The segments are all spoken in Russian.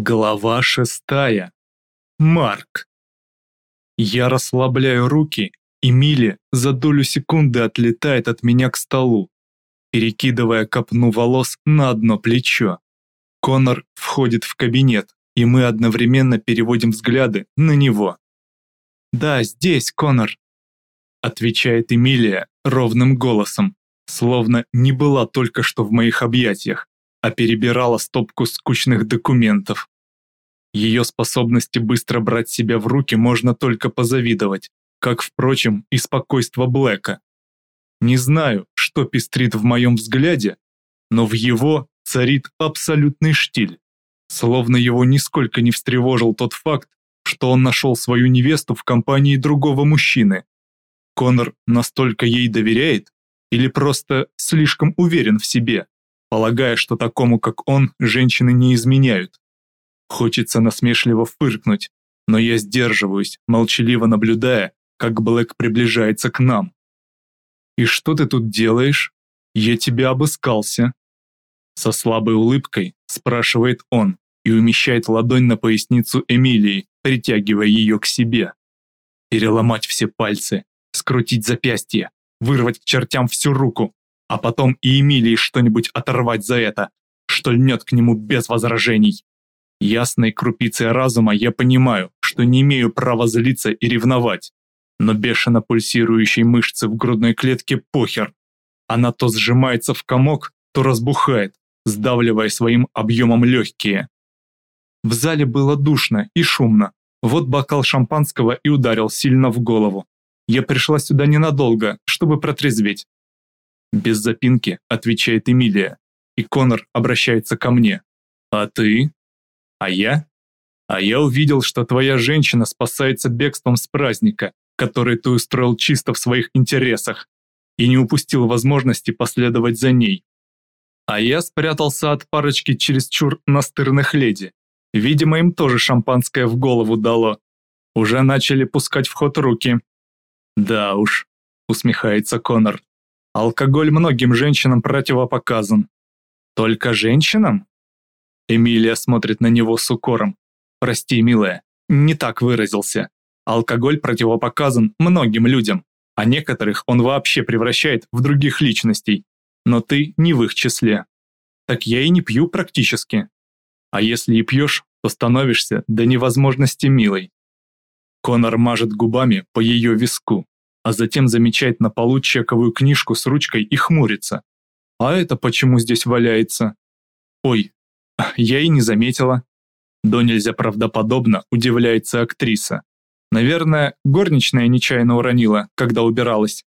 Глава шестая. Марк. Я расслабляю руки, и Милли за долю секунды отлетает от меня к столу, перекидывая копну волос на одно плечо. Конор входит в кабинет, и мы одновременно переводим взгляды на него. «Да, здесь, Конор», — отвечает Эмилия ровным голосом, словно не была только что в моих объятиях а перебирала стопку скучных документов. Ее способности быстро брать себя в руки можно только позавидовать, как, впрочем, и спокойство Блэка. Не знаю, что пестрит в моем взгляде, но в его царит абсолютный штиль, словно его нисколько не встревожил тот факт, что он нашел свою невесту в компании другого мужчины. Конор настолько ей доверяет или просто слишком уверен в себе, полагая, что такому, как он, женщины не изменяют. Хочется насмешливо фыркнуть, но я сдерживаюсь, молчаливо наблюдая, как Блэк приближается к нам. «И что ты тут делаешь? Я тебя обыскался». Со слабой улыбкой спрашивает он и умещает ладонь на поясницу Эмилии, притягивая ее к себе. Переломать все пальцы, скрутить запястье, вырвать к чертям всю руку, а потом и Эмилии что-нибудь оторвать за это, что льнет к нему без возражений. Ясной крупицей разума я понимаю, что не имею права злиться и ревновать, но бешено пульсирующей мышцы в грудной клетке похер. Она то сжимается в комок, то разбухает, сдавливая своим объемом легкие. В зале было душно и шумно. Вот бокал шампанского и ударил сильно в голову. Я пришла сюда ненадолго, чтобы протрезветь. Без запинки отвечает Эмилия, и Конор обращается ко мне. А ты? А я? А я увидел, что твоя женщина спасается бегством с праздника, который ты устроил чисто в своих интересах, и не упустил возможности последовать за ней. А я спрятался от парочки чересчур настырных леди. Видимо, им тоже шампанское в голову дало. Уже начали пускать в ход руки. Да уж, усмехается Конор. Алкоголь многим женщинам противопоказан. Только женщинам? Эмилия смотрит на него с укором. Прости, милая, не так выразился. Алкоголь противопоказан многим людям, а некоторых он вообще превращает в других личностей. Но ты не в их числе. Так я и не пью практически. А если и пьешь, то становишься до невозможности милой. Конор мажет губами по ее виску а затем замечает на полу чековую книжку с ручкой и хмурится. А это почему здесь валяется? Ой, я и не заметила. До нельзя правдоподобно удивляется актриса. Наверное, горничная нечаянно уронила, когда убиралась.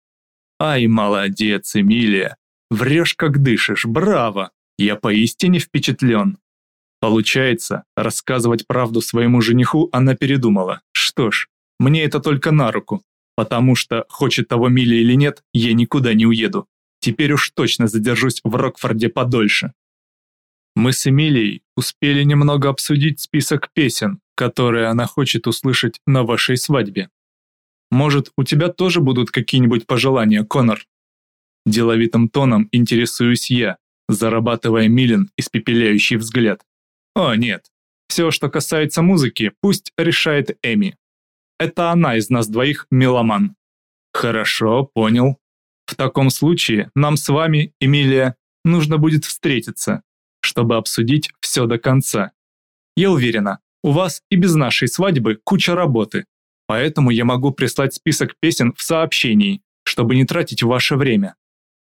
Ай, молодец, Эмилия. Врешь как дышишь, браво. Я поистине впечатлен. Получается, рассказывать правду своему жениху она передумала. Что ж, мне это только на руку. Потому что, хочет того Милли или нет, я никуда не уеду. Теперь уж точно задержусь в Рокфорде подольше. Мы с Эмилией успели немного обсудить список песен, которые она хочет услышать на вашей свадьбе. Может, у тебя тоже будут какие-нибудь пожелания, Конор? Деловитым тоном интересуюсь я, зарабатывая Милин испепеляющий взгляд. О, нет. Все, что касается музыки, пусть решает Эми. Это она из нас двоих меломан. Хорошо, понял. В таком случае нам с вами, Эмилия, нужно будет встретиться, чтобы обсудить все до конца. Я уверена, у вас и без нашей свадьбы куча работы, поэтому я могу прислать список песен в сообщении, чтобы не тратить ваше время.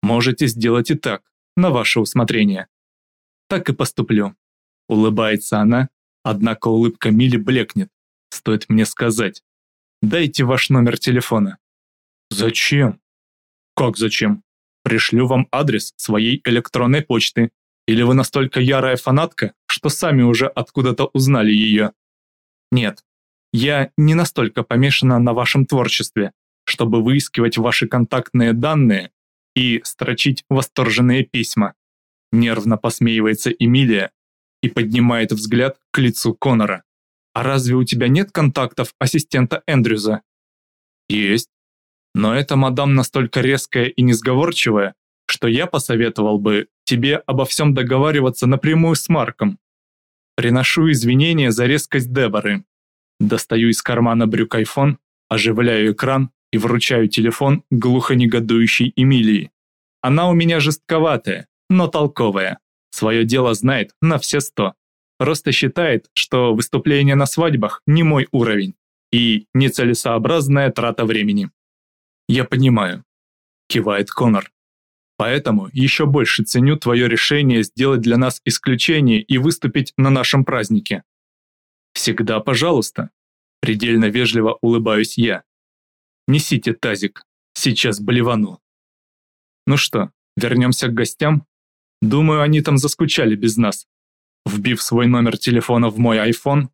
Можете сделать и так, на ваше усмотрение. Так и поступлю. Улыбается она, однако улыбка Мили блекнет, стоит мне сказать, Дайте ваш номер телефона. Зачем? Как зачем? Пришлю вам адрес своей электронной почты. Или вы настолько ярая фанатка, что сами уже откуда-то узнали ее? Нет, я не настолько помешана на вашем творчестве, чтобы выискивать ваши контактные данные и строчить восторженные письма. Нервно посмеивается Эмилия и поднимает взгляд к лицу Конора. А разве у тебя нет контактов ассистента Эндрюза? Есть. Но эта мадам настолько резкая и несговорчивая, что я посоветовал бы тебе обо всем договариваться напрямую с Марком. Приношу извинения за резкость Деборы. Достаю из кармана брюк айфон, оживляю экран и вручаю телефон глухо негодующей Эмилии. Она у меня жестковатая, но толковая. Свое дело знает на все сто. Просто считает, что выступление на свадьбах не мой уровень и нецелесообразная трата времени. Я понимаю, кивает Конор. Поэтому еще больше ценю твое решение сделать для нас исключение и выступить на нашем празднике. Всегда пожалуйста. Предельно вежливо улыбаюсь я. Несите тазик, сейчас блевану. Ну что, вернемся к гостям? Думаю, они там заскучали без нас. Вбив свой номер телефона в мой iPhone,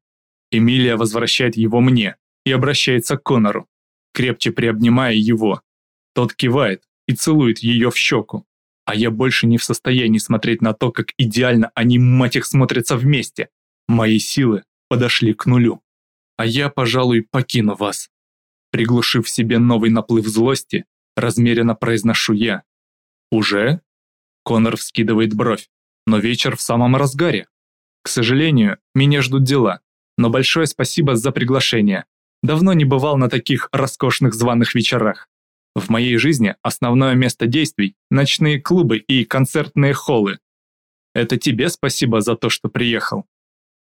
Эмилия возвращает его мне и обращается к Конору, крепче приобнимая его. Тот кивает и целует ее в щеку, а я больше не в состоянии смотреть на то, как идеально они, мать их, смотрятся вместе. Мои силы подошли к нулю. А я, пожалуй, покину вас. Приглушив в себе новый наплыв злости, размеренно произношу я. «Уже?» Конор вскидывает бровь. «Но вечер в самом разгаре. К сожалению, меня ждут дела, но большое спасибо за приглашение. Давно не бывал на таких роскошных званых вечерах. В моей жизни основное место действий – ночные клубы и концертные холлы. Это тебе спасибо за то, что приехал.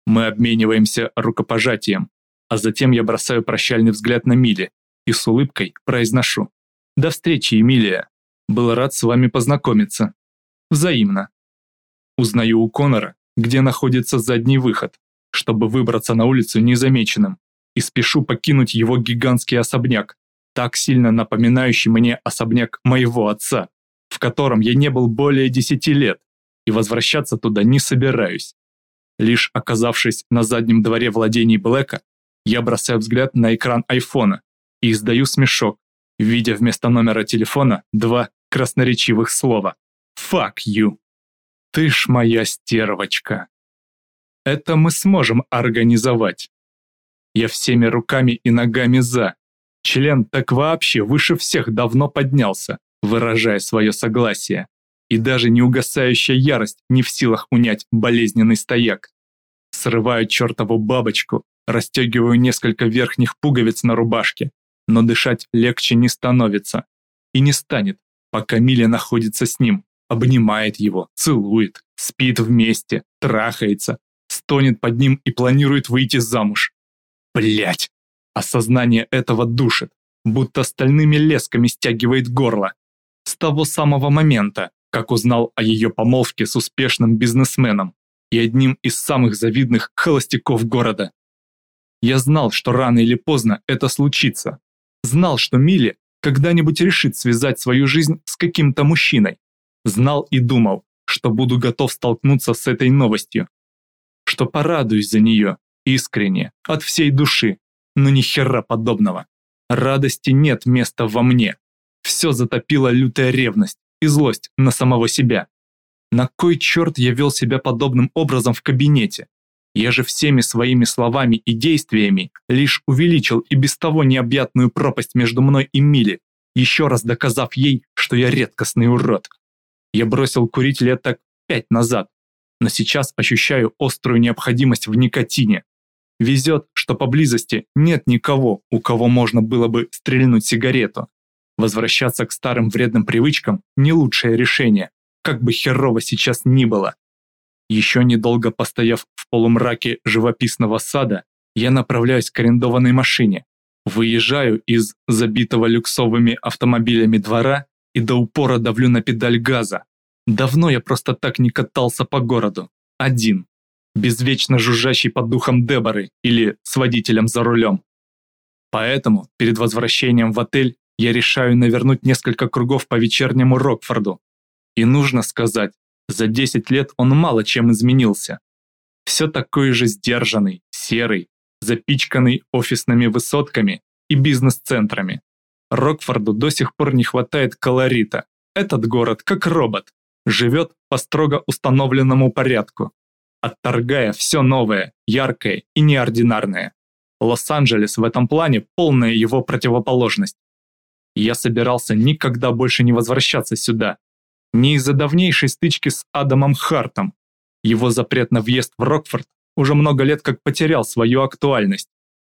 Мы обмениваемся рукопожатием, а затем я бросаю прощальный взгляд на Миле и с улыбкой произношу. До встречи, Эмилия. Был рад с вами познакомиться. Взаимно. Узнаю у Конора, где находится задний выход, чтобы выбраться на улицу незамеченным, и спешу покинуть его гигантский особняк, так сильно напоминающий мне особняк моего отца, в котором я не был более десяти лет, и возвращаться туда не собираюсь. Лишь оказавшись на заднем дворе владений Блэка, я бросаю взгляд на экран айфона и издаю смешок, видя вместо номера телефона два красноречивых слова «Fuck you». Ты ж моя стервочка. Это мы сможем организовать. Я всеми руками и ногами за. Член так вообще выше всех давно поднялся, выражая свое согласие. И даже неугасающая ярость не в силах унять болезненный стояк. Срываю чертову бабочку, расстегиваю несколько верхних пуговиц на рубашке, но дышать легче не становится. И не станет, пока Миля находится с ним, обнимает его, целует, спит вместе, трахается, стонет под ним и планирует выйти замуж. Блять! Осознание этого душит, будто стальными лесками стягивает горло. С того самого момента, как узнал о ее помолвке с успешным бизнесменом и одним из самых завидных холостяков города. Я знал, что рано или поздно это случится. Знал, что Милли когда-нибудь решит связать свою жизнь с каким-то мужчиной. Знал и думал, что буду готов столкнуться с этой новостью. Что порадуюсь за нее, Искренне, от всей души. Но ни хера подобного. Радости нет места во мне. Все затопила лютая ревность и злость на самого себя. На кой черт я вел себя подобным образом в кабинете? Я же всеми своими словами и действиями лишь увеличил и без того необъятную пропасть между мной и Мили, еще раз доказав ей, что я редкостный урод. Я бросил курить лет так пять назад, но сейчас ощущаю острую необходимость в никотине, Везет, что поблизости нет никого, у кого можно было бы стрельнуть сигарету. Возвращаться к старым вредным привычкам – не лучшее решение, как бы херово сейчас ни было. Еще недолго постояв в полумраке живописного сада, я направляюсь к арендованной машине, выезжаю из забитого люксовыми автомобилями двора и до упора давлю на педаль газа. Давно я просто так не катался по городу. Один без вечно жужжащей под духом Деборы или с водителем за рулем. Поэтому перед возвращением в отель я решаю навернуть несколько кругов по вечернему Рокфорду. И нужно сказать, за 10 лет он мало чем изменился. Все такой же сдержанный, серый, запичканный офисными высотками и бизнес-центрами. Рокфорду до сих пор не хватает колорита. Этот город, как робот, живет по строго установленному порядку, отторгая все новое, яркое и неординарное. Лос-Анджелес в этом плане полная его противоположность. Я собирался никогда больше не возвращаться сюда. Не из-за давнейшей стычки с Адамом Хартом. Его запрет на въезд в Рокфорд уже много лет как потерял свою актуальность.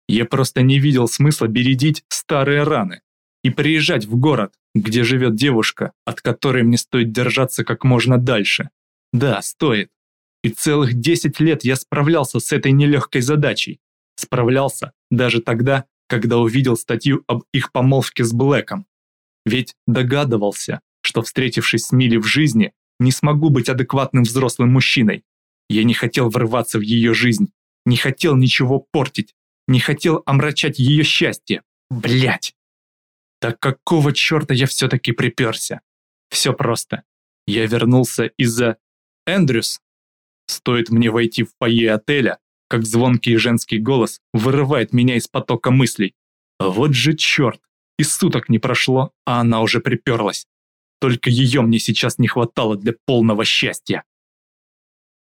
Я просто не видел смысла бередить старые раны и приезжать в город, где живет девушка, от которой мне стоит держаться как можно дальше. Да, стоит. И целых 10 лет я справлялся с этой нелегкой задачей. Справлялся даже тогда, когда увидел статью об их помолвке с Блэком. Ведь догадывался, что встретившись с Милли в жизни, не смогу быть адекватным взрослым мужчиной. Я не хотел врываться в ее жизнь, не хотел ничего портить, не хотел омрачать ее счастье. Блять! Так какого черта я все-таки приперся? Все просто. Я вернулся из-за... Эндрюс. Стоит мне войти в фойе отеля, как звонкий женский голос вырывает меня из потока мыслей. Вот же черт! И суток не прошло, а она уже приперлась. Только ее мне сейчас не хватало для полного счастья.